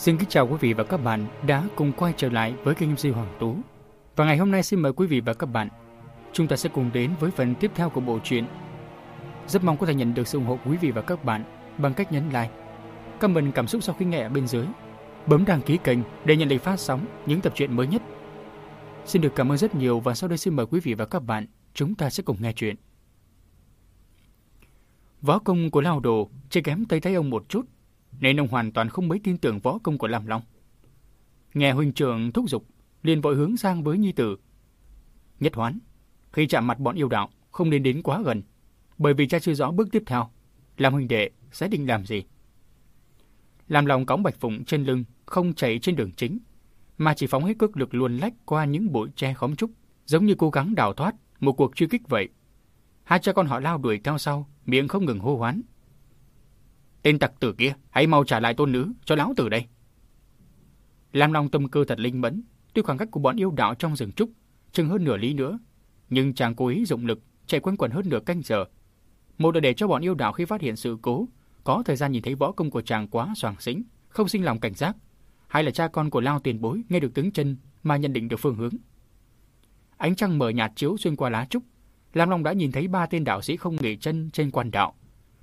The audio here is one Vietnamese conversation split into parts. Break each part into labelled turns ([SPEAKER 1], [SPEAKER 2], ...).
[SPEAKER 1] Xin kính chào quý vị và các bạn đã cùng quay trở lại với kênh MC Hoàng Tú. Và ngày hôm nay xin mời quý vị và các bạn, chúng ta sẽ cùng đến với phần tiếp theo của bộ truyện. Rất mong có thể nhận được sự ủng hộ quý vị và các bạn bằng cách nhấn like, comment cảm xúc sau khi nghe ở bên dưới, bấm đăng ký kênh để nhận lịch phát sóng những tập truyện mới nhất. Xin được cảm ơn rất nhiều và sau đây xin mời quý vị và các bạn, chúng ta sẽ cùng nghe chuyện. Võ công của Lao Đồ chỉ kém Tây Thái ông một chút nên ông hoàn toàn không mấy tin tưởng võ công của Lam Long. Nghe huynh trưởng thúc giục, liền vội hướng sang với nhi tử. Nhất hoán, khi chạm mặt bọn yêu đạo, không nên đến quá gần, bởi vì cha chưa rõ bước tiếp theo, làm huynh đệ sẽ định làm gì. Lam Long cõng Bạch Phụng trên lưng, không chạy trên đường chính, mà chỉ phóng hết cước lực luồn lách qua những bụi tre khóm trúc, giống như cố gắng đào thoát một cuộc truy kích vậy. Hai cha con họ lao đuổi theo sau, miệng không ngừng hô hoán. Tên tặc tử kia, hãy mau trả lại tôn nữ cho lão tử đây. Lam Long tâm cơ thật linh mẫn, tuy khoảng cách của bọn yêu đạo trong rừng trúc chừng hơn nửa lý nữa, nhưng chàng cố ý dụng lực chạy quanh quẩn hơn nửa canh giờ. Một là để cho bọn yêu đạo khi phát hiện sự cố có thời gian nhìn thấy võ công của chàng quá soàng xĩnh, không sinh lòng cảnh giác, hay là cha con của Lao Tiền Bối nghe được tiếng chân mà nhận định được phương hướng. Ánh trăng mờ nhạt chiếu xuyên qua lá trúc, Lam Long đã nhìn thấy ba tên đạo sĩ không nghỉ chân trên quan đạo,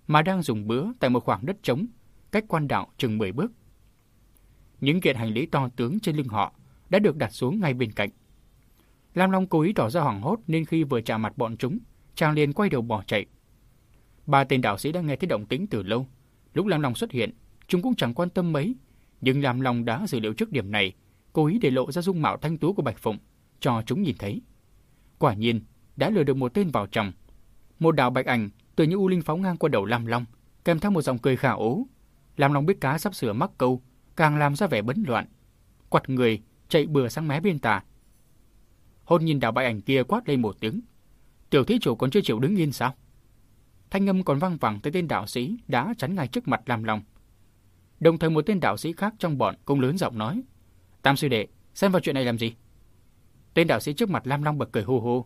[SPEAKER 1] mà đang dùng bữa tại một khoảng đất trống, cách quan đạo chừng 10 bước. Những kiện hành lý to tướng trên lưng họ đã được đặt xuống ngay bên cạnh. Lam Long cố ý tỏ ra hoảng hốt nên khi vừa chạm mặt bọn chúng, chàng liền quay đầu bỏ chạy. Ba tên đạo sĩ đã nghe thấy động tĩnh từ lâu. Lúc Lam Long xuất hiện, chúng cũng chẳng quan tâm mấy, nhưng Lam Long đã dự liệu trước điểm này, cố ý để lộ ra dung mạo thanh tú của Bạch Phụng cho chúng nhìn thấy. Quả nhiên, đã lừa được một tên vào trong. Một đạo bạch ảnh tự như u linh phóng ngang qua đầu Lam Long, kèm theo một dòng cười khả ố. Lam Long biết cá sắp sửa mắc câu, càng làm ra vẻ bấn loạn. Quặt người, chạy bừa sang mé bên tà. Hôn nhìn đạo bại ảnh kia quát lên một tiếng. Tiểu thí chủ còn chưa chịu đứng yên sao? Thanh âm còn vang vẳng tới tên đạo sĩ đã chắn ngay trước mặt Lam Long. Đồng thời một tên đạo sĩ khác trong bọn cũng lớn giọng nói. Tam sư đệ, xem vào chuyện này làm gì? Tên đạo sĩ trước mặt Lam Long bật cười hô hô.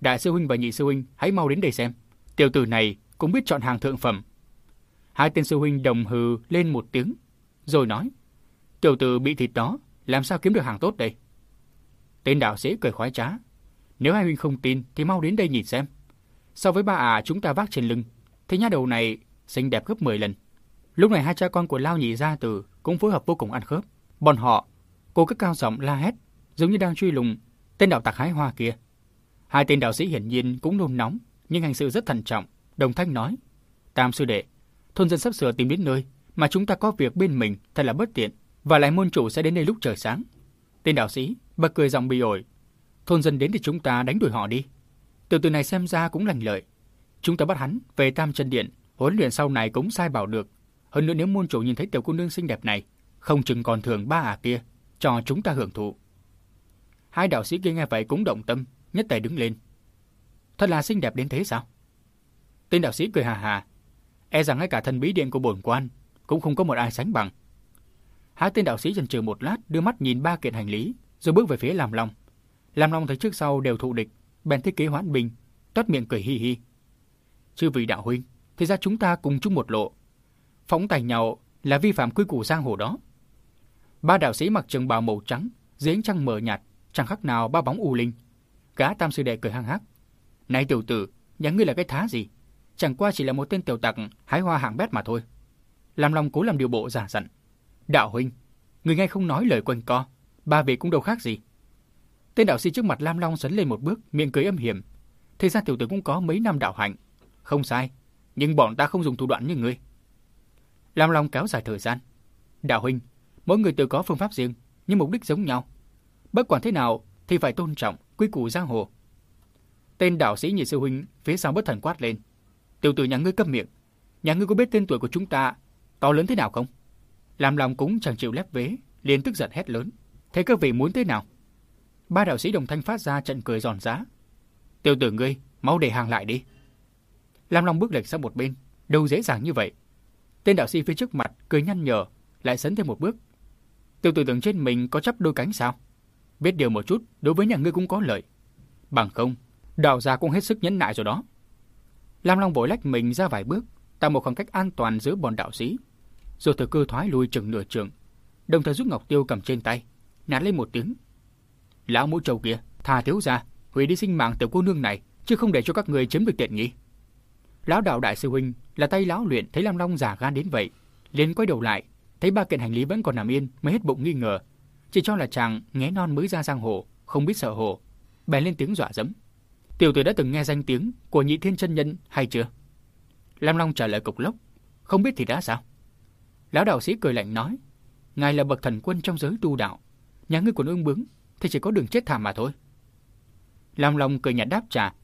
[SPEAKER 1] Đại sư huynh và nhị sư huynh hãy mau đến đây xem. Tiểu tử này cũng biết chọn hàng thượng phẩm. Hai tên sư huynh đồng hừ lên một tiếng, rồi nói, tiểu tử bị thịt đó, làm sao kiếm được hàng tốt đây? Tên đạo sĩ cười khoái trá. Nếu hai huynh không tin thì mau đến đây nhìn xem. So với ba à chúng ta vác trên lưng, thế nhá đầu này xinh đẹp gấp 10 lần. Lúc này hai cha con của Lao Nhị Gia Tử cũng phối hợp vô cùng ăn khớp. Bọn họ, cô cất cao giọng la hét, giống như đang truy lùng tên đạo tặc hái hoa kia. Hai tên đạo sĩ hiển nhiên cũng nôn nóng, nhưng hành sự rất thận trọng. Đồng Thanh nói, Tam sư đệ, thôn dân sắp sửa tìm đến nơi, mà chúng ta có việc bên mình thật là bất tiện, và lại môn chủ sẽ đến đây lúc trời sáng. Tên đạo sĩ bật cười giọng bị ổi, thôn dân đến thì chúng ta đánh đuổi họ đi. Từ từ này xem ra cũng lành lợi. Chúng ta bắt hắn về Tam chân điện, huấn luyện sau này cũng sai bảo được. Hơn nữa nếu môn chủ nhìn thấy tiểu cô nương xinh đẹp này, không chừng còn thường ba à kia, cho chúng ta hưởng thụ. Hai đạo sĩ kia nghe vậy cũng động tâm, nhất tề đứng lên. Thật là xinh đẹp đến thế sao? Tên đạo sĩ cười hà hà. E rằng ngay cả thần bí điện của bổn quan cũng không có một ai sánh bằng. Hai tên đạo sĩ chần chừ một lát, đưa mắt nhìn ba kiện hành lý, rồi bước về phía Lam Long. Lam Long thấy trước sau đều thụ địch, bèn thiết kế hoãn bình, toát miệng cười hi hi. Chư vị đạo huynh, thì ra chúng ta cùng chung một lộ. Phóng tài nhau là vi phạm quy củ giang hồ đó. Ba đạo sĩ mặc trường bào màu trắng, dưới ánh trăng mờ nhạt, chẳng khác nào ba bóng u linh. Gã tam sư đệ cười hăng hắc. Này tiểu tử, nhà ngươi là cái thá gì? Chẳng qua chỉ là một tên tiểu tặc hái hoa hạng bét mà thôi. Làm lòng cố làm điều bộ giả dặn. Đạo huynh, người nghe không nói lời quanh co, ba vị cũng đâu khác gì. Tên đạo sĩ trước mặt Lam Long sấn lên một bước, miệng cười âm hiểm. Thế ra tiểu tử cũng có mấy năm đạo hạnh. Không sai, nhưng bọn ta không dùng thủ đoạn như ngươi. Lam Long kéo dài thời gian. Đạo huynh, mỗi người tự có phương pháp riêng, nhưng mục đích giống nhau. Bất quản thế nào thì phải tôn trọng quy củ giang hồ. Tên đạo sĩ nhị sư huynh phía sau bất thần quát lên. Tiểu tử nhà ngươi câm miệng. Nhà ngươi có biết tên tuổi của chúng ta to lớn thế nào không? Làm lòng cũng chẳng chịu lép vế, liền tức giận hét lớn. Thế các vị muốn thế nào? Ba đạo sĩ đồng thanh phát ra trận cười giòn giá. Tiểu tử ngươi, mau để hàng lại đi. Lam Long bước lệch sang một bên, đâu dễ dàng như vậy. Tên đạo sĩ phía trước mặt cười nhăn nhở, lại sấn thêm một bước. Tiểu tử tưởng trên mình có chấp đôi cánh sao? Biết điều một chút, đối với nhà ngươi cũng có lợi. Bằng không, đạo gia cũng hết sức nhẫn nại rồi đó. Lam Long vội lách mình ra vài bước, tạo một khoảng cách an toàn giữa bọn đạo sĩ, rồi từ cơ thoái lui chừng nửa trường. đồng thời giúp Ngọc Tiêu cầm trên tay, nạt lên một tiếng. Lão mũ trầu kia, tha thiếu ra, hủy đi sinh mạng tiểu cô nương này, chứ không để cho các người chiếm được tiện nghi. Lão đạo đại sư huynh là tay lão luyện thấy Lam Long giả gan đến vậy, liền quay đầu lại, thấy ba kiện hành lý vẫn còn nằm yên, mới hết bụng nghi ngờ, chỉ cho là chàng nghé non mới ra giang hồ, không biết sợ hồ, bèn lên tiếng dọa dẫm. Tiểu tử đã từng nghe danh tiếng của nhị thiên chân nhân hay chưa? Lam Long trả lời cục lốc, không biết thì đã sao? Lão đạo sĩ cười lạnh nói, ngài là bậc thần quân trong giới tu đạo, nhà ngươi còn ương bướng, thì chỉ có đường chết thảm mà thôi. Lam Long cười nhạt đáp trả,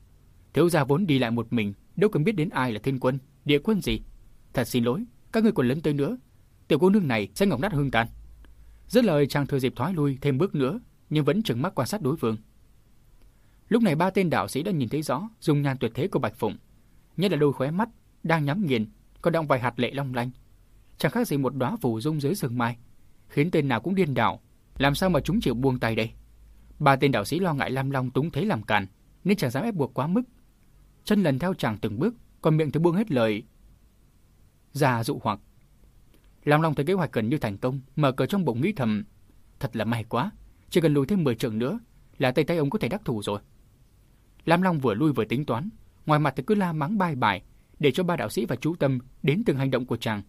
[SPEAKER 1] thiếu gia vốn đi lại một mình, đâu cần biết đến ai là thiên quân, địa quân gì. Thật xin lỗi, các ngươi còn lớn tới nữa, tiểu cô nương này sẽ ngọc nát hương tan. Dứt lời chàng thừa dịp thoái lui thêm bước nữa, nhưng vẫn trừng mắt quan sát đối phương. Lúc này ba tên đạo sĩ đã nhìn thấy rõ dung nhan tuyệt thế của Bạch Phụng, nhất là đôi khóe mắt đang nhắm nghiền, còn động vài hạt lệ long lanh, chẳng khác gì một đóa phù dung dưới sương mai, khiến tên nào cũng điên đảo, làm sao mà chúng chịu buông tay đây? Ba tên đạo sĩ lo ngại Lam Long túng thế làm càn, nên chẳng dám ép buộc quá mức. Chân lần theo chàng từng bước, còn miệng thì buông hết lời. Già dụ hoặc. Lam Long thấy kế hoạch gần như thành công, mở cờ trong bụng nghĩ thầm. Thật là may quá, chỉ cần lùi thêm 10 trượng nữa là tay tay ông có thể đắc thủ rồi. Lam Long vừa lui vừa tính toán, ngoài mặt thì cứ la mắng bài bài, để cho ba đạo sĩ và chú tâm đến từng hành động của chàng.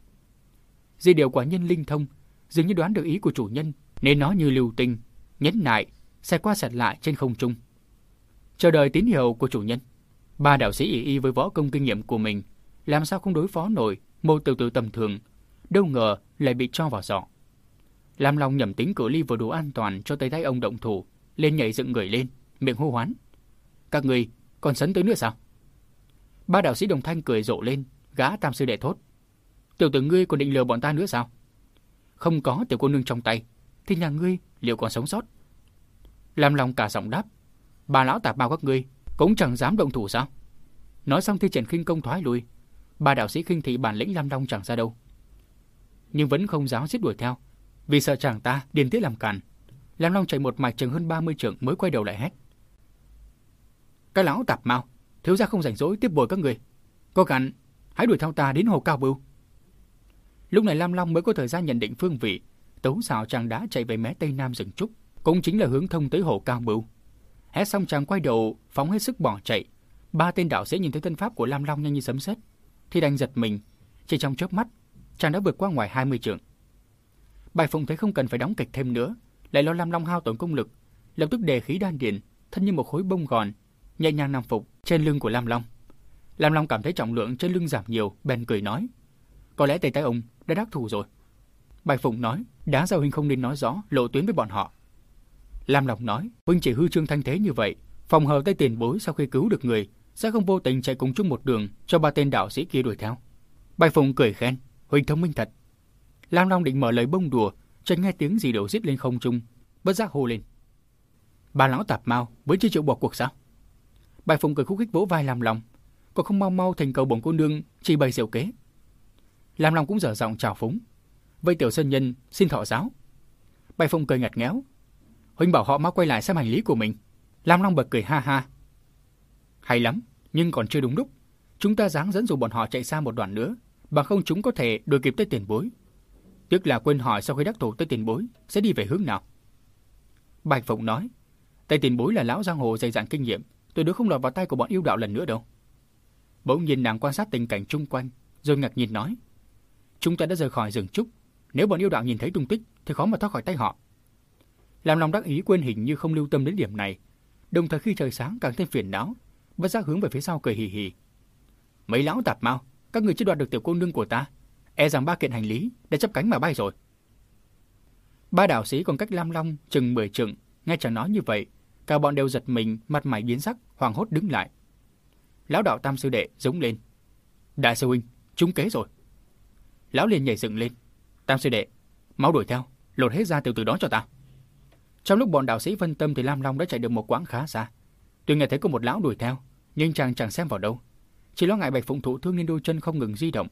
[SPEAKER 1] Di điều quả nhân linh thông, dường như đoán được ý của chủ nhân, nên nó như lưu tinh, nhấn nại, xe qua sạt lại trên không trung. Chờ đợi tín hiệu của chủ nhân, ba đạo sĩ y y với võ công kinh nghiệm của mình, làm sao không đối phó nổi một tiểu tử tầm thường, đâu ngờ lại bị cho vào giỏ. Lam Long nhầm tính cử ly vừa đủ an toàn cho tay tay ông động thủ, lên nhảy dựng người lên, miệng hô hoán. Các người còn sấn tới nữa sao? Ba đạo sĩ đồng thanh cười rộ lên, gã tam sư đệ thốt. Tiểu tử ngươi còn định lừa bọn ta nữa sao? Không có tiểu cô nương trong tay, thì nhà ngươi liệu còn sống sót? làm lòng cả giọng đáp. Bà lão tạp bao các ngươi cũng chẳng dám động thủ sao? Nói xong thì triển khinh công thoái lui. Ba đạo sĩ khinh thị bản lĩnh Lam Long chẳng ra đâu. Nhưng vẫn không dám giết đuổi theo, vì sợ chàng ta điên tiết làm càn. Lam Long chạy một mạch chừng hơn 30 trượng mới quay đầu lại hét. Cái lão tạp mau, thiếu gia không rảnh rỗi tiếp bồi các người. Có cần, hãy đuổi theo ta đến hồ cao bưu. Lúc này Lam Long mới có thời gian nhận định phương vị, tấu xào chàng đã chạy về mé tây nam rừng trúc, cũng chính là hướng thông tới hồ cao bưu. Hét xong chàng quay đầu, phóng hết sức bỏ chạy. Ba tên đạo sĩ nhìn thấy thân pháp của Lam Long nhanh như sấm sét, thì đành giật mình. Chỉ trong chớp mắt, chàng đã vượt qua ngoài 20 trượng. Bài Phụng thấy không cần phải đóng kịch thêm nữa, lại lo Lam Long hao tổn công lực, lập tức đề khí đan điền, thân như một khối bông gòn, nhẹ nhàng nằm phục trên lưng của Lam Long. Lam Long cảm thấy trọng lượng trên lưng giảm nhiều, bèn cười nói: "Có lẽ tay tay ông đã đắc thủ rồi." Bạch Phụng nói: "Đáng sao huynh không nên nói rõ lộ tuyến với bọn họ." Lam Long nói: "Huynh chỉ hư trương thanh thế như vậy, phòng hờ tay tiền bối sau khi cứu được người, sẽ không vô tình chạy cùng chung một đường cho ba tên đạo sĩ kia đuổi theo." Bạch Phụng cười khen: "Huynh thông minh thật." Lam Long định mở lời bông đùa, chợt nghe tiếng gì đổ rít lên không trung, bất giác hô lên. Bà lão tạp mau, mới chưa chịu bỏ cuộc sao? Bạch Phụng cười khúc khích vỗ vai làm lòng, còn không mau mau thành cầu bổng cô nương chỉ bày diệu kế. Làm lòng cũng dở giọng chào phúng. Vây tiểu sơn nhân xin thọ giáo. Bạch Phụng cười ngặt ngéo, Huynh bảo họ mau quay lại xem hành lý của mình. Lam Long bật cười ha ha. Hay lắm, nhưng còn chưa đúng lúc. Chúng ta dáng dẫn dụ bọn họ chạy xa một đoạn nữa, bằng không chúng có thể đuổi kịp tới tiền bối. Tức là quên hỏi sau khi đắc thủ tới tiền bối sẽ đi về hướng nào. Bạch Phụng nói, Tây tiền bối là lão giang hồ dày dặn kinh nghiệm, tuyệt đối không lọt vào tay của bọn yêu đạo lần nữa đâu. Bỗng nhìn nàng quan sát tình cảnh chung quanh, rồi ngạc nhìn nói, chúng ta đã rời khỏi rừng trúc, nếu bọn yêu đạo nhìn thấy tung tích thì khó mà thoát khỏi tay họ. Làm lòng đắc ý quên hình như không lưu tâm đến điểm này, đồng thời khi trời sáng càng thêm phiền não, bất giác hướng về phía sau cười hì hì. Mấy lão tạp mau, các người chưa đoạt được tiểu cô nương của ta, e rằng ba kiện hành lý đã chấp cánh mà bay rồi. Ba đạo sĩ còn cách Lam Long chừng mười trượng, nghe chàng nói như vậy, cả bọn đều giật mình, mặt mày biến sắc, hoàng hốt đứng lại. Lão đạo Tam sư đệ giống lên. Đại sư huynh, trúng kế rồi. Lão liền nhảy dựng lên. Tam sư đệ, máu đuổi theo, lột hết ra từ từ đó cho ta. Trong lúc bọn đạo sĩ phân tâm thì Lam Long đã chạy được một quãng khá xa. Tuy nghe thấy có một lão đuổi theo, nhưng chàng chẳng xem vào đâu. Chỉ lo ngại Bạch Phụng thụ thương nên đôi chân không ngừng di động.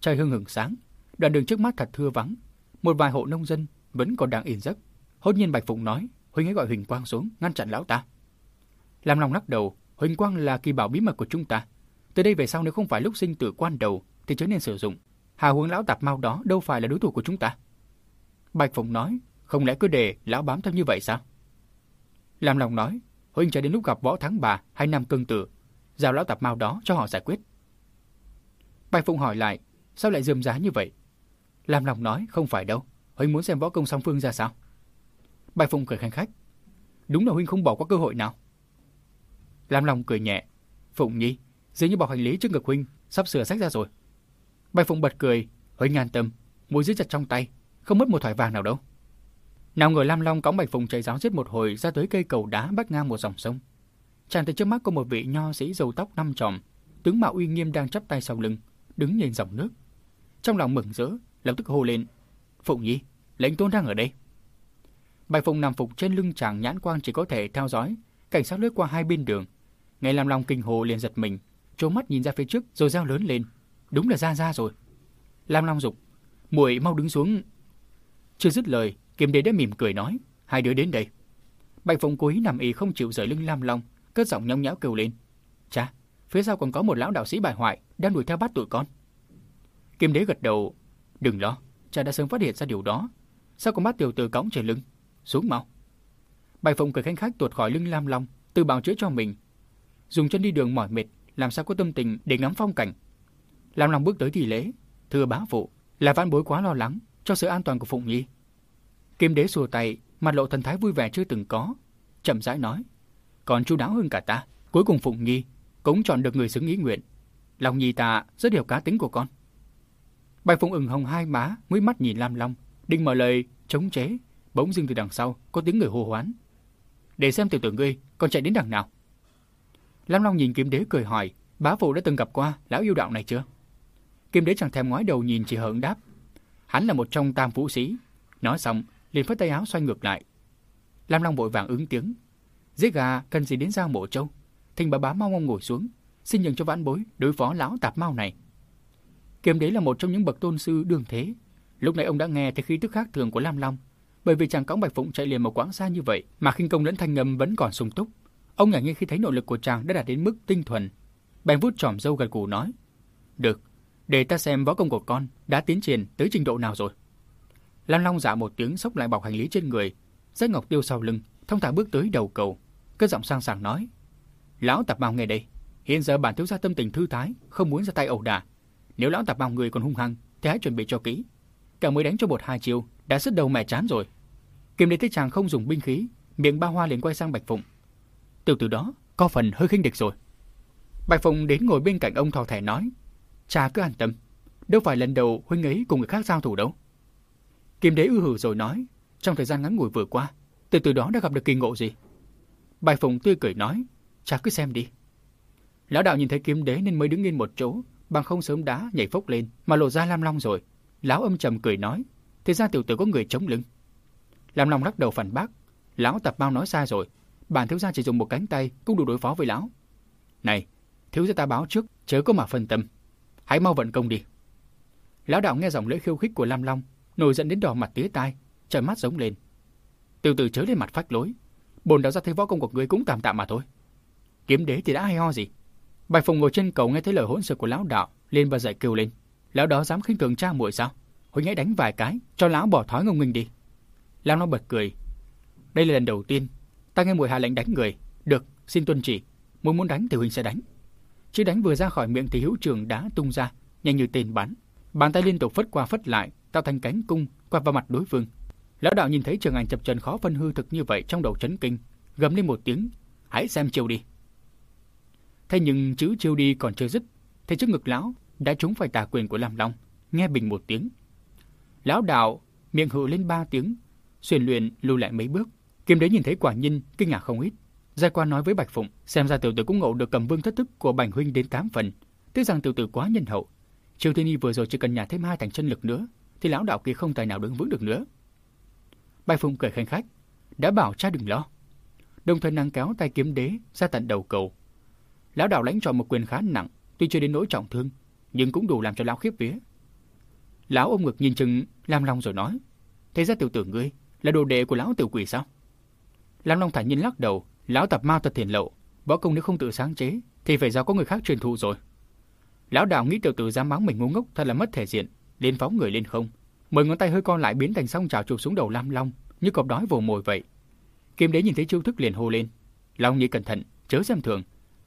[SPEAKER 1] Trời hưng hừng sáng, đoạn đường trước mắt thật thưa vắng. Một vài hộ nông dân vẫn còn đang yên giấc. Hốt nhiên Bạch Phụng nói, Huynh hãy gọi Huỳnh Quang xuống, ngăn chặn lão ta. Lam Long lắc đầu, Huỳnh Quang là kỳ bảo bí mật của chúng ta. Từ đây về sau nếu không phải lúc sinh tử quan đầu thì chớ nên sử dụng. Hà huống lão tạp mau đó đâu phải là đối thủ của chúng ta. Bạch Phụng nói, không lẽ cứ để lão bám theo như vậy sao? Lam Long nói, huynh chờ đến lúc gặp võ thắng bà hay nam cương tử, giao lão tạp mau đó cho họ giải quyết. Bạch Phụng hỏi lại, sao lại dườm giá như vậy? Lam Long nói, không phải đâu, huynh muốn xem võ công song phương ra sao? Bạch Phụng cười khanh khách, đúng là huynh không bỏ qua cơ hội nào. Lam Long cười nhẹ, Phụng Nhi, dường như bọc hành lý trước ngực huynh, sắp sửa sách ra rồi. Bạch Phụng bật cười, huynh an tâm, mũi giữ chặt trong tay, không mất một thỏi vàng nào đâu. Nào người Lam Long cõng Bạch Phụng chạy giáo giết một hồi ra tới cây cầu đá bắc ngang một dòng sông. Chàng thấy trước mắt có một vị nho sĩ râu tóc năm tròm, tướng mạo uy nghiêm đang chắp tay sau lưng, đứng nhìn dòng nước. Trong lòng mừng rỡ, lập tức hô lên: "Phụng Nhi, lệnh tôn đang ở đây." Bạch Phụng nằm phục trên lưng chàng nhãn quang chỉ có thể theo dõi, cảnh sát lướt qua hai bên đường. ngay Lam Long kinh hồ liền giật mình, trố mắt nhìn ra phía trước rồi reo lớn lên: "Đúng là ra ra rồi." Lam Long dục: "Muội mau đứng xuống." Chưa dứt lời, Kiếm Đế đã mỉm cười nói: "Hai đứa đến đây." Bạch Phụng cúi nằm y không chịu rời lưng Lam Long, cất giọng nhõng nhẽo kêu lên: "Cha, phía sau còn có một lão đạo sĩ bài hoại đang đuổi theo bắt tụi con." Kim Đế gật đầu: "Đừng lo, cha đã sớm phát hiện ra điều đó. Sao còn bắt tiểu tử cõng trên lưng? Xuống mau." Bạch Phụng cười khanh khách tuột khỏi lưng Lam Long, tự bào chữa cho mình. Dùng chân đi đường mỏi mệt, làm sao có tâm tình để ngắm phong cảnh. Lam Long bước tới thì lễ, thưa bá phụ, là văn bối quá lo lắng cho sự an toàn của Phụng Nhi. Kim Đế xùa tay, mặt lộ thần thái vui vẻ chưa từng có, chậm rãi nói: "Còn chu đáo hơn cả ta, cuối cùng Phụng Nhi cũng chọn được người xứng ý nguyện. Lòng Nhi ta rất hiểu cá tính của con." Bạch Phụng ửng hồng hai má, mũi mắt nhìn Lam Long, định mở lời chống chế, bỗng dưng từ đằng sau có tiếng người hô hoán. "Để xem tiểu tử ngươi còn chạy đến đằng nào?" Lam Long nhìn Kim Đế cười hỏi, "Bá phụ đã từng gặp qua lão yêu đạo này chưa?" Kim Đế chẳng thèm ngoái đầu nhìn chỉ hận đáp, "Hắn là một trong tam vũ sĩ." Nói xong, liền phất tay áo xoay ngược lại. Lam Long vội vàng ứng tiếng. Giết gà cần gì đến giao mộ châu? Thình bà bá mau mau ngồi xuống, xin nhường cho vãn bối đối phó lão tạp mau này. kim đế là một trong những bậc tôn sư đương thế. Lúc này ông đã nghe thấy khí tức khác thường của Lam Long, bởi vì chàng cõng Bạch Phụng chạy liền một quãng xa như vậy mà khinh công lẫn thanh ngầm vẫn còn sung túc. Ông ngạc nhiên khi thấy nội lực của chàng đã đạt đến mức tinh thuần. Bèn vuốt tròm dâu gật gù nói: "Được, để ta xem võ công của con đã tiến triển tới trình độ nào rồi." Lam Long dạ một tiếng xốc lại bọc hành lý trên người, Giác Ngọc Tiêu sau lưng, thông thả bước tới đầu cầu, cất giọng sang sảng nói: "Lão tạp bao nghe đây, hiện giờ bản thiếu gia tâm tình thư thái, không muốn ra tay ẩu đả. Nếu lão tạp bao người còn hung hăng, thì hãy chuẩn bị cho kỹ. Cả mới đánh cho một hai chiêu, đã sứt đầu mẹ chán rồi." Kim Đế thấy chàng không dùng binh khí, miệng ba hoa liền quay sang Bạch Phụng. Từ từ đó, có phần hơi khinh địch rồi. Bạch Phụng đến ngồi bên cạnh ông thò thẻ nói: "Cha cứ an tâm, đâu phải lần đầu huynh ấy cùng người khác giao thủ đâu." Kim đế ư hử rồi nói, trong thời gian ngắn ngủi vừa qua, từ từ đó đã gặp được kỳ ngộ gì? bạch Phụng tươi cười nói, cha cứ xem đi. Lão đạo nhìn thấy kiếm đế nên mới đứng yên một chỗ, bằng không sớm đá nhảy phốc lên mà lộ ra Lam Long rồi. Lão âm trầm cười nói, thế ra tiểu tử có người chống lưng. Lam Long lắc đầu phản bác, lão tập bao nói sai rồi, bản thiếu gia chỉ dùng một cánh tay cũng đủ đối phó với lão. Này, thiếu gia ta báo trước, chớ có mà phân tâm, hãy mau vận công đi. Lão đạo nghe giọng lễ khiêu khích của Lam Long, nổi giận đến đỏ mặt tía tai, trợn mắt giống lên. Từ từ chớ lên mặt phách lối, bồn đạo ra thấy võ công của ngươi cũng tạm tạm mà thôi. Kiếm đế thì đã hay ho gì? Bạch Phùng ngồi trên cầu nghe thấy lời hỗn xược của lão đạo, lên và dậy kêu lên. Lão đó dám khinh thường cha muội sao? Huynh hãy đánh vài cái, cho lão bỏ thói ngông nghênh đi. Lão nó bật cười. Đây là lần đầu tiên ta nghe muội hạ lệnh đánh người. Được, xin tuân chỉ. Muốn muốn đánh thì huynh sẽ đánh. Chữ đánh vừa ra khỏi miệng thì hữu trường đã tung ra, nhanh như tên bắn. Bàn tay liên tục phất qua phất lại, tạo thành cánh cung quạt vào mặt đối phương. Lão đạo nhìn thấy trường ảnh chập chờn khó phân hư thực như vậy trong đầu chấn kinh, gầm lên một tiếng, "Hãy xem chiêu đi." Thế nhưng chữ chiêu đi còn chưa dứt, thì trước ngực lão đã trúng phải tà quyền của Lam Long, nghe bình một tiếng. Lão đạo miệng hừ lên ba tiếng, xuyên luyện lùi lại mấy bước. Kim Đế nhìn thấy quả nhân kinh ngạc không ít, gia quan nói với Bạch Phụng, xem ra tiểu tử cũng ngộ được cầm vương thất thức của Bành huynh đến tám phần, tức rằng tiểu tử quá nhân hậu. Triều Thiên Y vừa rồi chỉ cần nhả thêm hai thành chân lực nữa, thì lão đạo kia không tài nào đứng vững được nữa. Bạch Phụng cười khanh khách, đã bảo cha đừng lo. Đồng thời nàng kéo tay kiếm đế ra tận đầu cầu. Lão đạo lãnh cho một quyền khá nặng, tuy chưa đến nỗi trọng thương, nhưng cũng đủ làm cho lão khiếp vía. Lão ôm ngực nhìn chừng làm Long rồi nói, thế ra tiểu tử ngươi là đồ đệ của lão tiểu quỷ sao? Lam Long thản nhiên lắc đầu, lão tập ma thuật thiền lậu, võ công nếu không tự sáng chế thì phải do có người khác truyền thụ rồi. Lão đạo nghĩ tiểu tử dám mắng mình ngu ngốc thật là mất thể diện, liền phóng người lên không, Mười ngón tay hơi con lại biến thành song chảo chụp xuống đầu Lam Long, như cọp đói vồ mồi vậy. Kim đế nhìn thấy chiêu thức liền hô lên. Long nhị cẩn thận, chớ xem thường.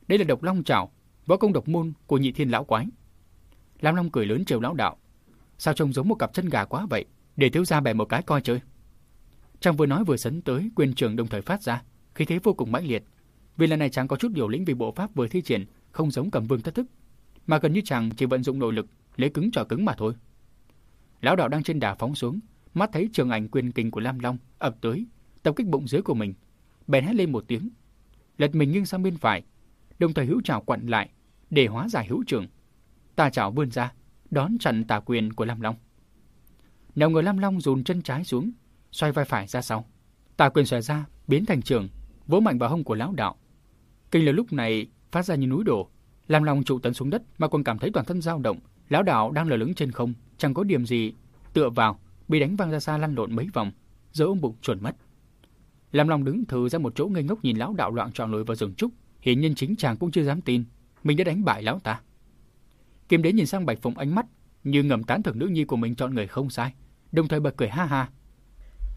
[SPEAKER 1] Đây là độc long chảo, võ công độc môn của nhị thiên lão quái. Lam Long cười lớn trêu lão đạo. Sao trông giống một cặp chân gà quá vậy, để thiếu gia bẻ một cái coi chơi. Chàng vừa nói vừa sấn tới, quyền trường đồng thời phát ra, khí thế vô cùng mãnh liệt. Vì lần này chàng có chút điều lĩnh vì bộ pháp vừa thi triển, không giống cầm vương thất thức, mà gần như chàng chỉ vận dụng nội lực, lấy cứng trò cứng mà thôi. Lão đạo đang trên đà phóng xuống, mắt thấy trường ảnh quyền kình của Lam Long ập tới, tập kích bụng dưới của mình, bèn hét lên một tiếng, lật mình nghiêng sang bên phải, đồng thời hữu trảo quặn lại để hóa giải hữu trường. Tà chảo vươn ra, đón chặn tà quyền của Lam Long. Nào người Lam Long dồn chân trái xuống, xoay vai phải ra sau. Tà quyền xòe ra, biến thành trường, vỗ mạnh vào hông của lão đạo. Kinh là lúc này phát ra như núi đổ, làm lòng trụ tấn xuống đất mà còn cảm thấy toàn thân dao động. Lão đạo đang lờ lững trên không, chẳng có điểm gì tựa vào, bị đánh văng ra xa lăn lộn mấy vòng, rồi ôm bụng chuẩn mất. làm lòng đứng thừ ra một chỗ ngây ngốc nhìn lão đạo loạn trọn lối vào rừng trúc, hiển nhiên chính chàng cũng chưa dám tin mình đã đánh bại lão ta. Kim Đế nhìn sang Bạch Phụng ánh mắt như ngầm tán thưởng nữ nhi của mình chọn người không sai, đồng thời bật cười ha ha.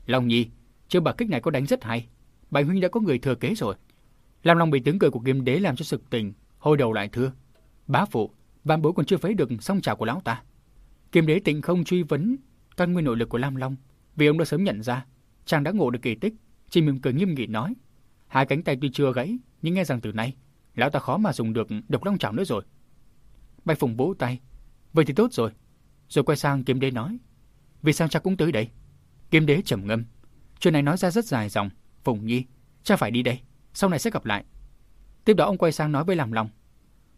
[SPEAKER 1] Long Nhi, chưa bà kích này có đánh rất hay, Bạch huynh đã có người thừa kế rồi. Lam Long bị tiếng cười của Kim Đế làm cho sực tỉnh, hôi đầu lại thưa: "Bá phụ, ban bối còn chưa phế được song trào của lão ta." Kim Đế tịnh không truy vấn căn nguyên nội lực của Lam Long, vì ông đã sớm nhận ra chàng đã ngộ được kỳ tích, chỉ mỉm cười nghiêm nghị nói: "Hai cánh tay tuy chưa gãy, nhưng nghe rằng từ nay lão ta khó mà dùng được độc long trảo nữa rồi." Bạch Phùng vỗ tay, "Vậy thì tốt rồi." Rồi quay sang Kim Đế nói: "Vì sao cha cũng tới đây?" Kiếm Đế trầm ngâm, chuyện này nói ra rất dài dòng, "Phùng Nhi, cha phải đi đây, sau này sẽ gặp lại." Tiếp đó ông quay sang nói với Làm Long,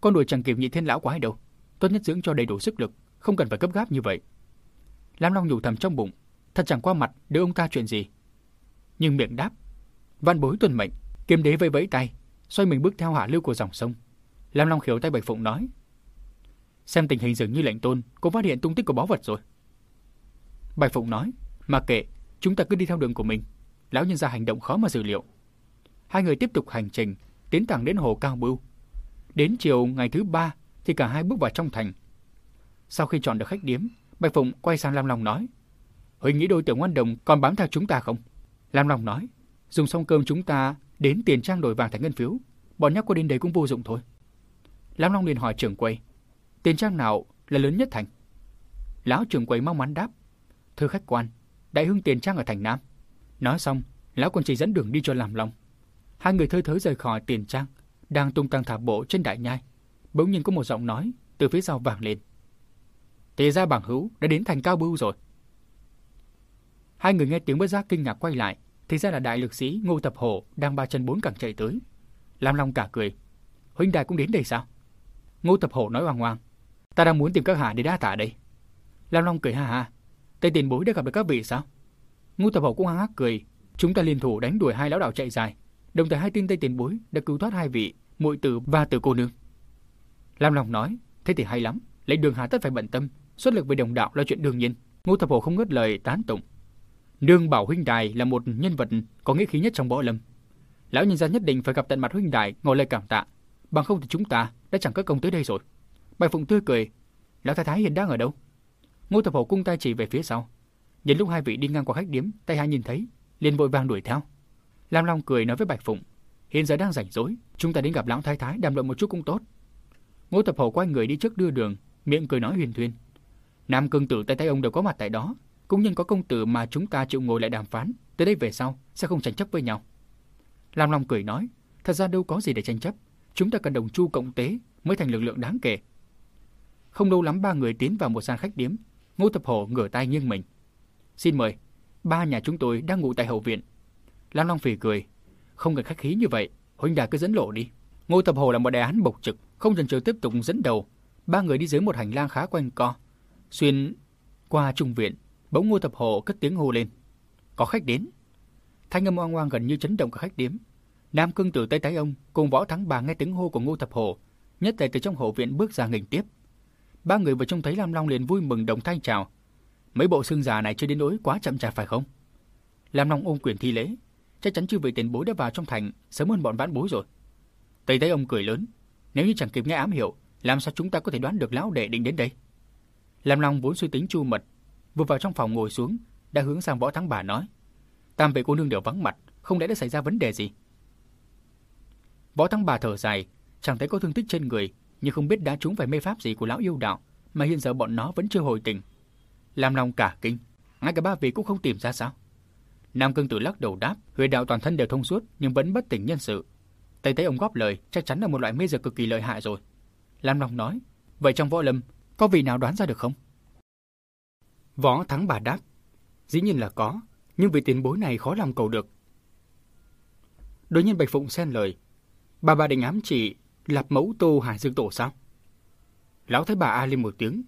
[SPEAKER 1] "Con đuổi chẳng kịp nhị thiên lão quái đâu, tốt nhất dưỡng cho đầy đủ sức lực, không cần phải cấp gáp như vậy." Lam Long nhủ thầm trong bụng, thật chẳng qua mặt đưa ông ta chuyện gì. Nhưng miệng đáp, văn bối tuân mệnh, kiếm đế vẫy vẫy tay, xoay mình bước theo hạ lưu của dòng sông. Lam Long khiếu tay Bạch Phụng nói, xem tình hình dường như lệnh tôn cũng phát hiện tung tích của báu vật rồi. Bạch Phụng nói, mà kệ, chúng ta cứ đi theo đường của mình. Lão nhân gia hành động khó mà dự liệu. Hai người tiếp tục hành trình, tiến thẳng đến hồ Cao Bưu. Đến chiều ngày thứ ba thì cả hai bước vào trong thành. Sau khi chọn được khách điếm, Bạch Phụng quay sang Lam Long nói, Huỳnh nghĩ đôi tiểu ngoan đồng còn bám theo chúng ta không? Lam Long nói, dùng xong cơm chúng ta đến tiền trang đổi vàng thành ngân phiếu, bọn nhóc có đến đây cũng vô dụng thôi. Lam Long liền hỏi trưởng quầy, tiền trang nào là lớn nhất thành? Lão trưởng quầy mong mắn đáp, thưa khách quan, đại hưng tiền trang ở thành Nam. Nói xong, lão còn chỉ dẫn đường đi cho Lam Long. Hai người thơi thới rời khỏi tiền trang, đang tung tăng thả bộ trên đại nhai. Bỗng nhiên có một giọng nói từ phía sau vang lên. Thì ra bảng hữu đã đến thành cao bưu rồi. Hai người nghe tiếng bất giác kinh ngạc quay lại, thì ra là đại lực sĩ Ngô Tập Hổ đang ba chân bốn cẳng chạy tới. Lam Long cả cười. Huynh đài cũng đến đây sao? Ngô Tập Hổ nói hoàng hoàng. Ta đang muốn tìm các hạ để đa tả đây. Lam Long cười ha ha. Tây tiền bối đã gặp được các vị sao? Ngô Tập hậu cũng hăng hắc cười. Chúng ta liên thủ đánh đuổi hai lão đạo chạy dài. Đồng thời hai tin Tây tiền bối đã cứu thoát hai vị, muội tử và tử cô nương. Lam Long nói, thế thì hay lắm. Lấy đường hà tất phải bận tâm, xuất lực với đồng đạo là chuyện đương nhiên. Ngô Thập Hổ không ngớt lời tán tụng. Nương Bảo huynh đài là một nhân vật có nghĩa khí nhất trong võ lâm. Lão nhân gia nhất định phải gặp tận mặt huynh đài ngồi lời cảm tạ, bằng không thì chúng ta đã chẳng có công tới đây rồi. Bạch Phụng tươi cười, lão thái thái hiện đang ở đâu? Ngô Thập Hổ cung tay chỉ về phía sau. Nhìn lúc hai vị đi ngang qua khách điếm, tay hai nhìn thấy, liền vội vàng đuổi theo. Lam Long cười nói với Bạch Phụng, hiện giờ đang rảnh rỗi, chúng ta đến gặp lão thái thái đàm luận một chút cũng tốt. Ngô Thập Hổ quay người đi trước đưa đường, miệng cười nói huyền thuyên. Nam cương tử tay tay ông đều có mặt tại đó, cũng nhân có công tử mà chúng ta chịu ngồi lại đàm phán, từ đây về sau sẽ không tranh chấp với nhau. Lam Long cười nói, thật ra đâu có gì để tranh chấp, chúng ta cần đồng chu cộng tế mới thành lực lượng đáng kể. Không lâu lắm ba người tiến vào một gian khách điếm, Ngô Thập Hổ ngửa tay nghiêng mình. Xin mời, ba nhà chúng tôi đang ngủ tại hậu viện. Lam Long Phỉ cười, không cần khách khí như vậy, huynh đà cứ dẫn lộ đi. Ngô Thập Hổ là một đại án bộc trực, không chần chừ tiếp tục dẫn đầu. Ba người đi dưới một hành lang khá quanh co, xuyên qua trung viện, bỗng Ngô Thập Hổ cất tiếng hô lên. Có khách đến. Thanh âm oang oang gần như chấn động cả khách điếm. Nam cương tử Tây Tái ông cùng võ thắng bà nghe tiếng hô của Ngô Thập Hổ, nhất thời từ trong hậu viện bước ra nghênh tiếp. Ba người vừa trông thấy Lam Long liền vui mừng đồng thanh chào. Mấy bộ xương già này chưa đến nỗi quá chậm chạp phải không? Lam Long ôm quyền thi lễ, chắc chắn chưa vị tiền bối đã vào trong thành sớm hơn bọn vãn bối rồi. Tây tây ông cười lớn, nếu như chẳng kịp nghe ám hiệu, làm sao chúng ta có thể đoán được lão đệ định đến đây? Lam Long vốn suy tính chu mật, vừa vào trong phòng ngồi xuống, đã hướng sang võ thắng bà nói. Tam vệ cô nương đều vắng mặt, không lẽ đã xảy ra vấn đề gì? Võ thắng bà thở dài, chẳng thấy có thương tích trên người, nhưng không biết đã trúng phải mê pháp gì của lão yêu đạo, mà hiện giờ bọn nó vẫn chưa hồi tỉnh. Làm lòng cả kinh, ngay cả ba vị cũng không tìm ra sao. Nam cương tử lắc đầu đáp, huyệt đạo toàn thân đều thông suốt nhưng vẫn bất tỉnh nhân sự. Tây tế ông góp lời, chắc chắn là một loại mê dược cực kỳ lợi hại rồi. Lam Long nói, vậy trong võ lâm, có vị nào đoán ra được không? Võ thắng bà đáp, dĩ nhiên là có, nhưng vì tiền bối này khó làm cầu được. Đối nhiên Bạch Phụng xen lời, bà bà định ám chỉ lập mẫu tô hải dương tổ sao? Lão thấy bà A lên một tiếng,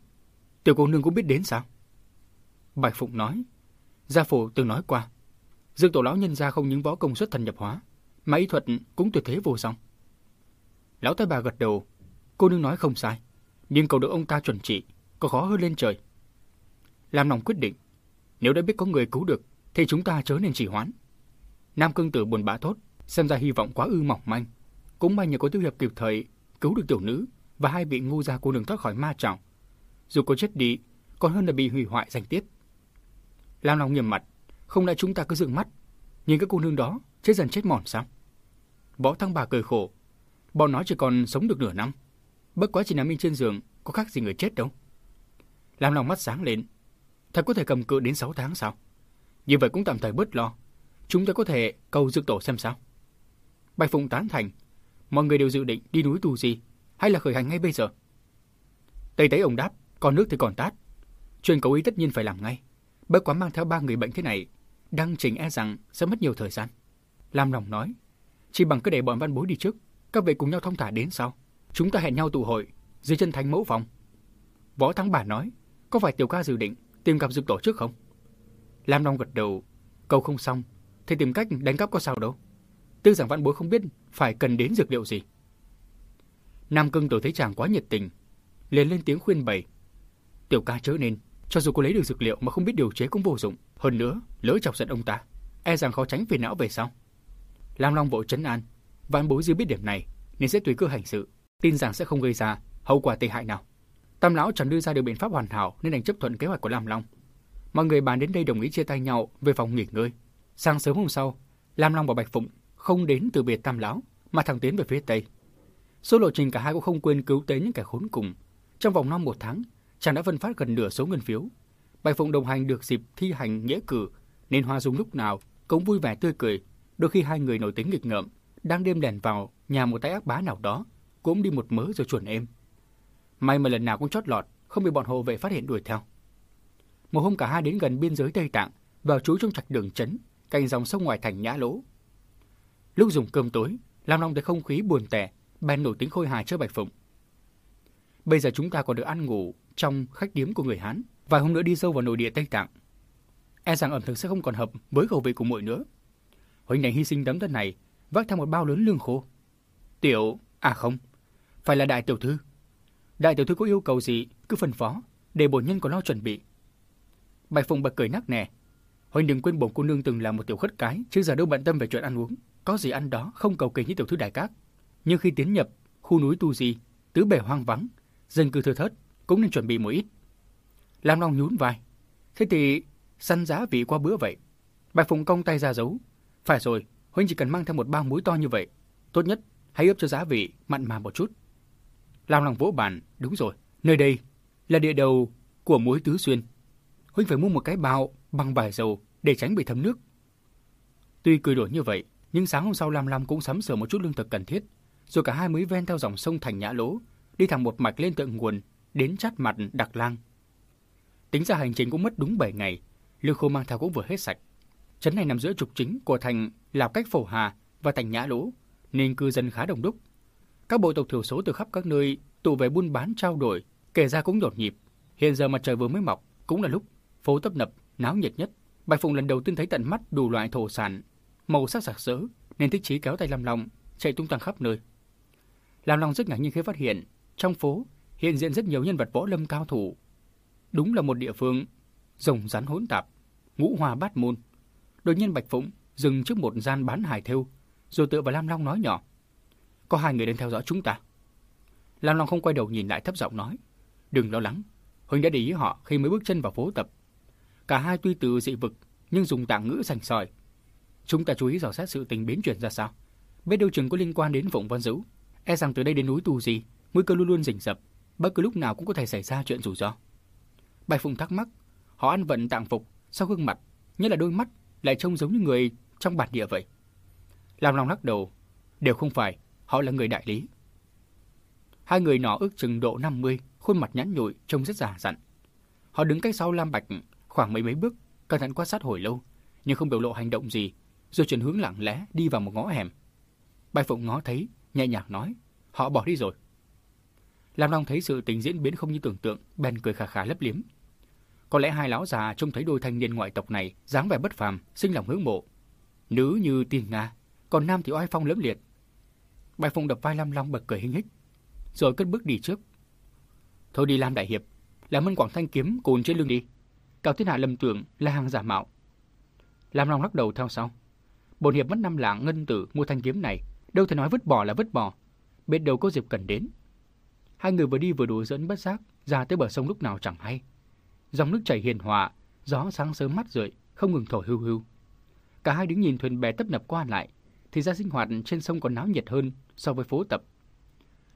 [SPEAKER 1] tiểu cô nương cũng biết đến sao? Bạch Phụng nói, gia phụ từng nói qua, dương tổ lão nhân gia không những võ công xuất thần nhập hóa, mà y thuật cũng tuyệt thế vô song. Lão thái bà gật đầu, cô nương nói không sai, nhưng cầu được ông ta chuẩn trị, có khó hơn lên trời. Làm lòng quyết định, nếu đã biết có người cứu được, thì chúng ta chớ nên chỉ hoãn. Nam cương tử buồn bã thốt, xem ra hy vọng quá ư mỏng manh. Cũng may nhờ có tiêu hiệp kịp thời cứu được tiểu nữ và hai vị ngu gia cô nương thoát khỏi ma trọng Dù có chết đi, còn hơn là bị hủy hoại danh tiết. Lam Long nghiêm mặt, không lẽ chúng ta cứ dừng mắt, nhìn các cô nương đó chết dần chết mòn sao? Võ Thăng Bà cười khổ, bọn nó chỉ còn sống được nửa năm, bất quá chỉ nằm yên trên giường, có khác gì người chết đâu. Lam Long mắt sáng lên, thật có thể cầm cự đến 6 tháng sao? Như vậy cũng tạm thời bớt lo, chúng ta có thể cầu dược tổ xem sao. Bạch Phụng tán thành, mọi người đều dự định đi núi tù gì, hay là khởi hành ngay bây giờ. Tây Tấy ông đáp, còn nước thì còn tát. Chuyện cầu ý tất nhiên phải làm ngay. Bất quá mang theo ba người bệnh thế này, đăng trình e rằng sẽ mất nhiều thời gian. Lam lòng nói, chỉ bằng cứ để bọn văn bối đi trước, các vị cùng nhau thông thả đến sau. Chúng ta hẹn nhau tụ hội dưới chân thánh mẫu phòng. Võ Thắng bà nói, có phải tiểu ca dự định tìm gặp dược tổ trước không? Lam Long gật đầu, câu không xong, thì tìm cách đánh cắp có sao đâu. Tư giảng văn bối không biết phải cần đến dược liệu gì. Nam Cưng tổ thấy chàng quá nhiệt tình, liền lên tiếng khuyên bày. Tiểu ca chớ nên, cho dù cô lấy được dược liệu mà không biết điều chế cũng vô dụng. Hơn nữa, lỡ chọc giận ông ta, e rằng khó tránh phiền não về sau. Lam Long vội chấn an, văn bối dư biết điểm này nên sẽ tùy cơ hành sự, tin rằng sẽ không gây ra hậu quả tệ hại nào. Tam lão chẳng đưa ra được biện pháp hoàn hảo nên đành chấp thuận kế hoạch của Lam Long. Mọi người bàn đến đây đồng ý chia tay nhau về phòng nghỉ ngơi. Sáng sớm hôm sau, Lam Long và Bạch Phụng không đến từ biệt Tam lão mà thẳng tiến về phía tây. Số lộ trình cả hai cũng không quên cứu tế những kẻ khốn cùng. Trong vòng năm một tháng, chàng đã phân phát gần nửa số ngân phiếu. Bạch Phụng đồng hành được dịp thi hành nghĩa cử, nên Hoa Dung lúc nào cũng vui vẻ tươi cười. Đôi khi hai người nổi tiếng nghịch ngợm, đang đêm đèn vào nhà một tay ác bá nào đó, cũng đi một mớ rồi chuẩn êm. May mà lần nào cũng chót lọt, không bị bọn hộ vệ phát hiện đuổi theo. Một hôm cả hai đến gần biên giới Tây Tạng, vào trú trong trạch đường trấn, cạnh dòng sông ngoài thành Nhã Lỗ. Lúc dùng cơm tối, Lam Long thấy không khí buồn tẻ, bèn nổi tính khôi hài chơi Bạch Phụng. Bây giờ chúng ta còn được ăn ngủ trong khách điếm của người Hán, vài hôm nữa đi sâu vào nội địa Tây Tạng. E rằng ẩm thực sẽ không còn hợp với khẩu vị của muội nữa. Huynh này hy sinh tấm thân này, vác theo một bao lớn lương khô. Tiểu, à không, phải là đại tiểu thư. Đại tiểu thư có yêu cầu gì, cứ phân phó, để bổn nhân có lo chuẩn bị. Bạch Phụng bật cười nắc nẻ. Huynh đừng quên bổn cô nương từng là một tiểu khất cái, chứ giờ đâu bận tâm về chuyện ăn uống. Có gì ăn đó, không cầu kỳ như tiểu thư đại các. Nhưng khi tiến nhập khu núi tu di, tứ bề hoang vắng, dân cư thưa thớt, cũng nên chuẩn bị một ít. Lam Long nhún vai. Thế thì săn giá vị qua bữa vậy. Bạch Phụng cong tay ra giấu. Phải rồi, huynh chỉ cần mang theo một bao muối to như vậy. Tốt nhất, hãy ướp cho giá vị mặn mà một chút. Lam Long vỗ bàn, đúng rồi. Nơi đây là địa đầu của muối tứ xuyên. Huynh phải mua một cái bao bằng vải dầu để tránh bị thấm nước. Tuy cười đùa như vậy, nhưng sáng hôm sau Lam Lam cũng sắm sửa một chút lương thực cần thiết, rồi cả hai mới ven theo dòng sông thành Nhã Lỗ, đi thẳng một mạch lên tận nguồn, đến chát mặt Đặc Lang. Tính ra hành trình cũng mất đúng 7 ngày, lương khô mang theo cũng vừa hết sạch. Trấn này nằm giữa trục chính của thành Lào Cách Phổ Hà và thành Nhã Lỗ, nên cư dân khá đông đúc. Các bộ tộc thiểu số từ khắp các nơi tụ về buôn bán trao đổi, kể ra cũng nhộn nhịp. Hiện giờ mặt trời vừa mới mọc, cũng là lúc phố tấp nập, náo nhiệt nhất. Bạch Phụng lần đầu tiên thấy tận mắt đủ loại thổ sản, màu sắc sặc sỡ, nên thích chí kéo tay Lam Long chạy tung tăng khắp nơi. Lam Long rất ngạc nhiên khi phát hiện trong phố hiện diện rất nhiều nhân vật võ lâm cao thủ. Đúng là một địa phương rồng rắn hỗn tạp, ngũ hòa bát môn. Đột nhiên Bạch Phụng dừng trước một gian bán hải thêu, rồi tựa vào Lam Long nói nhỏ: "Có hai người đến theo dõi chúng ta." Lam Long không quay đầu nhìn lại thấp giọng nói: "Đừng lo lắng, huynh đã để ý họ khi mới bước chân vào phố tập. Cả hai tuy từ dị vực, nhưng dùng tạng ngữ sành sỏi. Chúng ta chú ý dò xét sự tình biến chuyển ra sao. Biết đâu chừng có liên quan đến Phụng Văn Dữ. E rằng từ đây đến núi tù gì, nguy cơ luôn luôn rình rập, bất cứ lúc nào cũng có thể xảy ra chuyện rủi ro. Bạch Phụng thắc mắc, họ ăn vận tạng phục, sau gương mặt, nhất là đôi mắt, lại trông giống như người trong bản địa vậy. Làm lòng lắc đầu, đều không phải, họ là người đại lý. Hai người nọ ước chừng độ 50, khuôn mặt nhẵn nhụi, trông rất già dặn. Họ đứng cách sau Lam Bạch khoảng mấy mấy bước, cẩn thận quan sát hồi lâu, nhưng không biểu lộ hành động gì, rồi chuyển hướng lặng lẽ đi vào một ngõ hẻm. Bạch Phụng ngó thấy, nhẹ nhàng nói, họ bỏ đi rồi. Lam Long thấy sự tình diễn biến không như tưởng tượng, bèn cười khà khà lấp liếm. Có lẽ hai lão già trông thấy đôi thanh niên ngoại tộc này dáng vẻ bất phàm, sinh lòng hướng mộ. Nữ như tiên nga, còn nam thì oai phong lẫm liệt. Bạch Phụng đập vai Lam Long bật cười hinh hích, rồi cất bước đi trước. Thôi đi Lam đại hiệp, làm ơn quảng thanh kiếm cồn trên lưng đi. Cao thiên hạ lầm tưởng là hàng giả mạo. Lam Long lắc đầu theo sau. Bồn hiệp mất năm lạng ngân tử mua thanh kiếm này, đâu thể nói vứt bỏ là vứt bỏ. biết đâu có dịp cần đến. Hai người vừa đi vừa đùa dẫn bất giác, ra tới bờ sông lúc nào chẳng hay. Dòng nước chảy hiền hòa, gió sáng sớm mắt rượi, không ngừng thổi hưu hưu. Cả hai đứng nhìn thuyền bè tấp nập qua lại, thì ra sinh hoạt trên sông còn náo nhiệt hơn so với phố tập.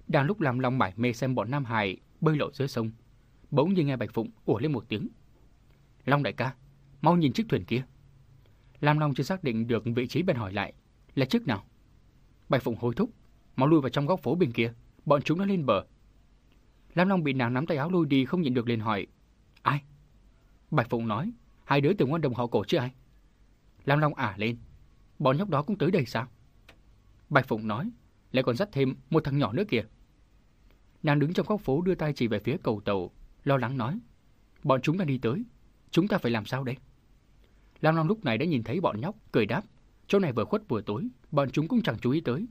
[SPEAKER 1] Đang lúc làm lòng mải mê xem bọn Nam Hải bơi lội dưới sông, bỗng nhiên nghe Bạch Phụng ủa lên một tiếng. Long đại ca, mau nhìn chiếc thuyền kia. Lam Long chưa xác định được vị trí bên hỏi lại, là trước nào? Bạch Phụng hối thúc, mau lui vào trong góc phố bên kia, bọn chúng đã lên bờ. Lam Long bị nàng nắm tay áo lui đi không nhịn được liền hỏi, ai? Bạch Phụng nói, hai đứa từ ngoan đồng họ cổ chứ ai? Lam Long ả lên, bọn nhóc đó cũng tới đây sao? Bạch Phụng nói, lại còn dắt thêm một thằng nhỏ nữa kìa. Nàng đứng trong góc phố đưa tay chỉ về phía cầu tàu, lo lắng nói, bọn chúng đang đi tới, chúng ta phải làm sao đây? Lam Lam lúc này đã nhìn thấy bọn nhóc, cười đáp, chỗ này vừa khuất vừa tối, bọn chúng cũng chẳng chú ý tới.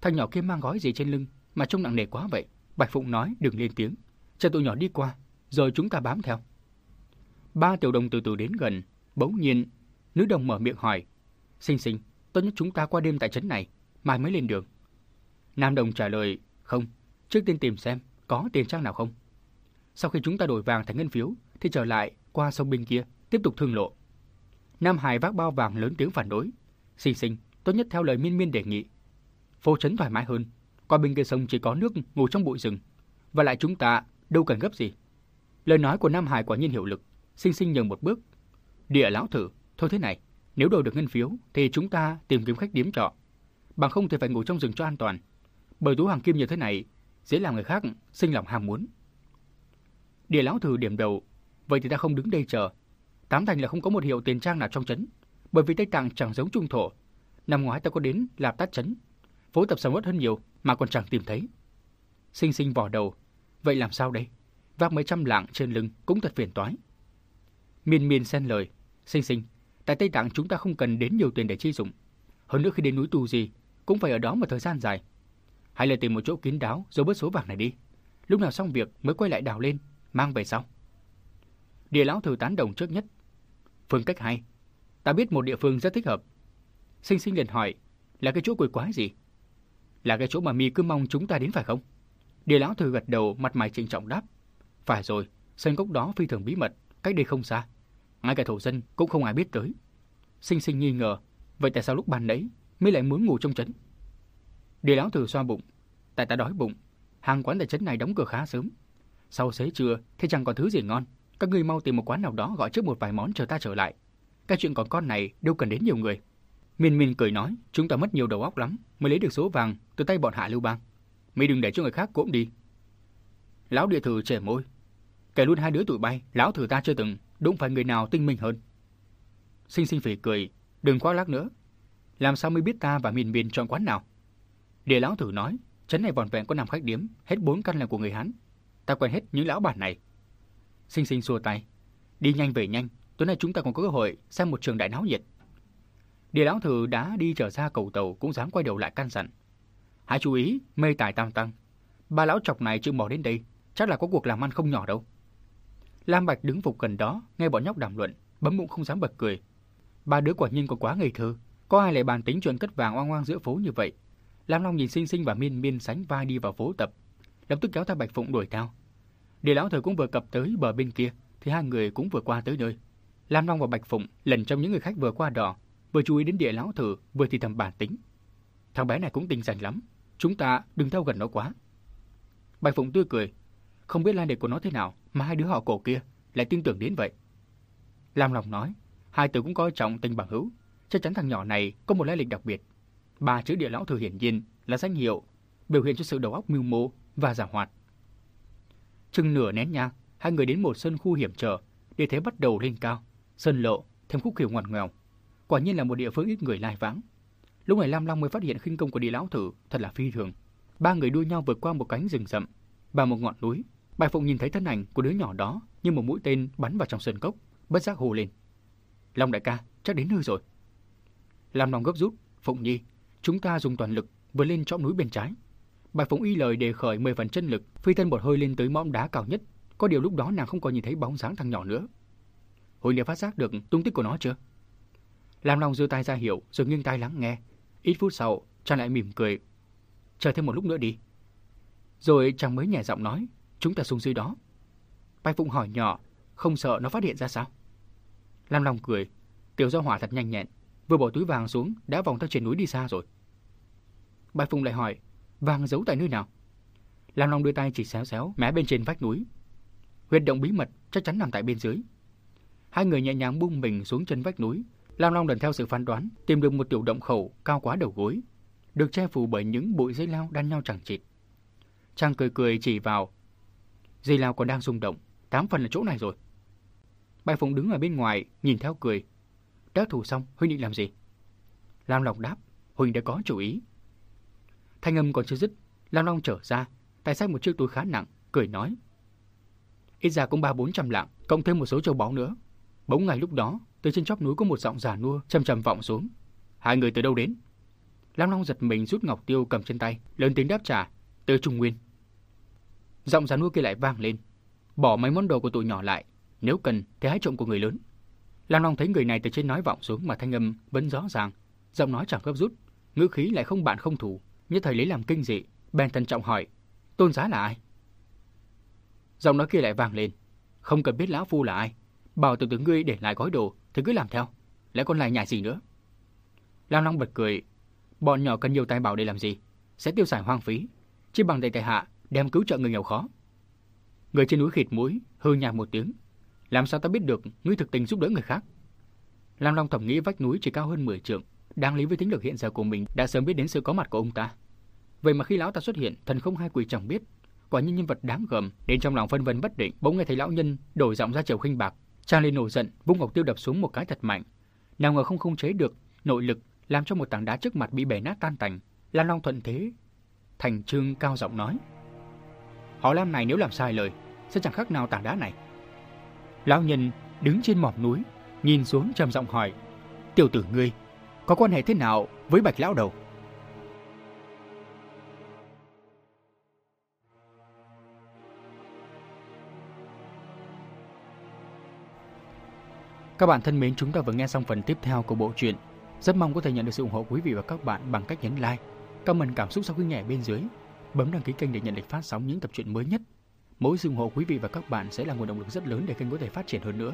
[SPEAKER 1] Thằng nhỏ kia mang gói gì trên lưng mà trông nặng nề quá vậy? Bạch Phụng nói đừng lên tiếng, cho tụi nhỏ đi qua, rồi chúng ta bám theo. Ba tiểu đồng từ từ đến gần, bỗng nhiên, nữ đồng mở miệng hỏi, Sinh sinh, tốt nhất chúng ta qua đêm tại trấn này, mai mới lên đường. Nam đồng trả lời, không, trước tiên tìm xem có tiền trang nào không. Sau khi chúng ta đổi vàng thành ngân phiếu, thì trở lại qua sông bên kia, tiếp tục thương lộ. Nam Hải vác bao vàng lớn tiếng phản đối. Sinh sinh, tốt nhất theo lời miên miên đề nghị. Phố trấn thoải mái hơn, qua bên kia sông chỉ có nước ngủ trong bụi rừng. Và lại chúng ta đâu cần gấp gì. Lời nói của Nam Hải quả nhiên hiệu lực, sinh sinh nhường một bước. Địa lão thử, thôi thế này, nếu đổi được ngân phiếu thì chúng ta tìm kiếm khách điếm trọ. Bằng không thì phải ngủ trong rừng cho an toàn. Bởi tú hoàng kim như thế này, dễ làm người khác sinh lòng ham muốn. Địa lão thử điểm đầu, vậy thì ta không đứng đây chờ. Tám thành là không có một hiệu tiền trang nào trong trấn, bởi vì Tây Tạng chẳng giống Trung Thổ. Năm ngoái ta có đến Lạp Tát trấn, phố tập sầm uất hơn nhiều mà còn chẳng tìm thấy. Sinh sinh vò đầu, vậy làm sao đây? Vác mấy trăm lạng trên lưng cũng thật phiền toái. Miên miên xen lời, sinh sinh, tại Tây Tạng chúng ta không cần đến nhiều tiền để chi dụng. Hơn nữa khi đến núi tu gì, cũng phải ở đó một thời gian dài. hãy là tìm một chỗ kín đáo rồi bớt số vàng này đi. Lúc nào xong việc mới quay lại đào lên, mang về sau. Địa lão thử tán đồng trước nhất. Phương cách hay. Ta biết một địa phương rất thích hợp. Sinh sinh liền hỏi, là cái chỗ quỷ quái gì? Là cái chỗ mà mi cứ mong chúng ta đến phải không? Địa lão thừa gật đầu mặt mày trịnh trọng đáp. Phải rồi, sân cốc đó phi thường bí mật, cách đây không xa. Ngay cả thổ dân cũng không ai biết tới. Sinh sinh nghi ngờ, vậy tại sao lúc ban nãy mi lại muốn ngủ trong trấn? Địa lão thừa xoa bụng, tại ta đói bụng, hàng quán tại trấn này đóng cửa khá sớm. Sau xế trưa thì chẳng còn thứ gì ngon, các ngươi mau tìm một quán nào đó gọi trước một vài món chờ ta trở lại. Cái chuyện còn con này đâu cần đến nhiều người. Miên Miên cười nói, chúng ta mất nhiều đầu óc lắm mới lấy được số vàng từ tay bọn Hạ Lưu Bang. Mày đừng để cho người khác cỗm đi. Lão địa thử trẻ môi. Kể luôn hai đứa tụi bay, lão thử ta chưa từng, đúng phải người nào tinh minh hơn. Sinh sinh phỉ cười, đừng quá lắc nữa. Làm sao mới biết ta và Miên Miên chọn quán nào? Địa lão thử nói, chấn này vòn vẹn có năm khách điếm, hết bốn căn là của người Hán. Ta quen hết những lão bản này. Sinh sinh xua tay, đi nhanh về nhanh, tối nay chúng ta còn có cơ hội xem một trường đại náo nhiệt. Địa lão thử đã đi trở ra cầu tàu cũng dám quay đầu lại can dặn. Hãy chú ý, mê tài tam tăng. Ba lão chọc này chưa mò đến đây, chắc là có cuộc làm ăn không nhỏ đâu. Lam Bạch đứng phục gần đó, nghe bọn nhóc đàm luận, bấm bụng không dám bật cười. Ba đứa quả nhiên còn quá ngây thơ, có ai lại bàn tính chuyện cất vàng oang oang giữa phố như vậy. Lam Long nhìn Sinh Sinh và Miên Miên sánh vai đi vào phố tập, lập tức kéo theo Bạch Phụng đuổi theo. Địa lão thời cũng vừa cập tới bờ bên kia, thì hai người cũng vừa qua tới nơi. Lam Long và Bạch Phụng lần trong những người khách vừa qua đò, vừa chú ý đến địa lão thử, vừa thì thầm bản tính. Thằng bé này cũng tinh rành lắm, chúng ta đừng theo gần nó quá. Bạch Phụng tươi cười, không biết lai lịch của nó thế nào mà hai đứa họ cổ kia lại tin tưởng đến vậy. Lam Long nói, hai từ cũng coi trọng tình bằng hữu, chắc chắn thằng nhỏ này có một lai lịch đặc biệt. Ba chữ địa lão thừa hiển nhiên là danh hiệu, biểu hiện cho sự đầu óc mưu mô và giả hoạt. Chừng nửa nén nhang, hai người đến một sân khu hiểm trở, địa thế bắt đầu lên cao, sân lộ, thêm khúc kiểu ngoằn ngoèo. Quả nhiên là một địa phương ít người lai vãng. Lúc này Lam Long mới phát hiện khinh công của địa lão thử thật là phi thường. Ba người đua nhau vượt qua một cánh rừng rậm và một ngọn núi. Bài Phụng nhìn thấy thân ảnh của đứa nhỏ đó như một mũi tên bắn vào trong sân cốc, bất giác hô lên. Long đại ca, chắc đến nơi rồi. Lam Long gấp rút, Phụng Nhi, chúng ta dùng toàn lực vượt lên chõm núi bên trái. Bạch Phụng y lời đề khởi 10 phần chân lực, phi thân một hơi lên tới mõm đá cao nhất. Có điều lúc đó nàng không còn nhìn thấy bóng dáng thằng nhỏ nữa. Hồi đã phát giác được tung tích của nó chưa? Lam Long giơ tay ra hiệu rồi nghiêng tai lắng nghe. Ít phút sau, chàng lại mỉm cười. Chờ thêm một lúc nữa đi. Rồi chàng mới nhẹ giọng nói, chúng ta xuống dưới đó. Bạch Phụng hỏi nhỏ, không sợ nó phát hiện ra sao? Lam Long cười, tiểu do hỏa thật nhanh nhẹn, vừa bỏ túi vàng xuống đã vòng theo trên núi đi xa rồi. Bạch Phụng lại hỏi, vàng giấu tại nơi nào? Lam Long đưa tay chỉ xéo xéo mé bên trên vách núi. Huyệt động bí mật chắc chắn nằm tại bên dưới. Hai người nhẹ nhàng buông mình xuống chân vách núi. Lam Long lần theo sự phán đoán tìm được một tiểu động khẩu cao quá đầu gối, được che phủ bởi những bụi dây lao đan nhau chẳng chịt. Trang cười cười chỉ vào. Dây lao còn đang rung động, tám phần là chỗ này rồi. Bạch Phụng đứng ở bên ngoài, nhìn theo cười. Đã thủ xong, Huynh định làm gì? Lam Long đáp, Huynh đã có chủ ý. Thanh âm còn chưa dứt, Lam Long trở ra, tay xách một chiếc túi khá nặng, cười nói. Ít ra cũng ba bốn trăm lạng, cộng thêm một số châu báu nữa. Bỗng ngày lúc đó, từ trên chóp núi có một giọng già nua trầm trầm vọng xuống. Hai người từ đâu đến? Lam Long giật mình rút ngọc tiêu cầm trên tay, lớn tiếng đáp trả, từ Trung Nguyên. Giọng già nua kia lại vang lên, bỏ mấy món đồ của tụi nhỏ lại, nếu cần thì hãy trộm của người lớn. Lam Long thấy người này từ trên nói vọng xuống mà thanh âm vẫn rõ ràng, giọng nói chẳng gấp rút, ngữ khí lại không bạn không thủ, nhất thời lấy làm kinh dị, bèn thận trọng hỏi, tôn giá là ai? Giọng nói kia lại vang lên, không cần biết lão phu là ai, bảo từ từ ngươi để lại gói đồ thì cứ làm theo, lẽ còn lại nhảy gì nữa? Lam Long bật cười, bọn nhỏ cần nhiều tài bảo để làm gì? Sẽ tiêu xài hoang phí, chỉ bằng đầy tài hạ đem cứu trợ người nghèo khó. Người trên núi khịt mũi, hư nhạt một tiếng, làm sao ta biết được ngươi thực tình giúp đỡ người khác? Lam Long thầm nghĩ vách núi chỉ cao hơn 10 trượng, đáng lý với tính lực hiện giờ của mình đã sớm biết đến sự có mặt của ông ta. Vậy mà khi lão ta xuất hiện, thần không hai quỷ chẳng biết, quả nhiên nhân vật đáng gờm, đến trong lòng phân vân bất định, bỗng nghe thấy lão nhân đổi giọng ra chiều khinh bạc, Trang lên nổi giận, vung ngọc tiêu đập xuống một cái thật mạnh. Nào ngờ không không chế được nội lực, làm cho một tảng đá trước mặt bị bể nát tan tành. lan Long thuận thế, thành trương cao giọng nói: "Họ Lam này nếu làm sai lời, sẽ chẳng khác nào tảng đá này." Lão nhân đứng trên mỏm núi, nhìn xuống trầm giọng hỏi: "Tiểu tử ngươi, có quan hệ thế nào với Bạch lão đầu?" Các bạn thân mến, chúng ta vừa nghe xong phần tiếp theo của bộ truyện. Rất mong có thể nhận được sự ủng hộ quý vị và các bạn bằng cách nhấn like, comment cảm xúc sau khi nghe bên dưới, bấm đăng ký kênh để nhận lịch phát sóng những tập truyện mới nhất. Mỗi sự ủng hộ quý vị và các bạn sẽ là nguồn động lực rất lớn để kênh có thể phát triển hơn nữa,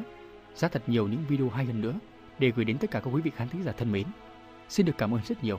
[SPEAKER 1] ra thật nhiều những video hay hơn nữa để gửi đến tất cả các quý vị khán thính giả thân mến. Xin được cảm ơn rất nhiều.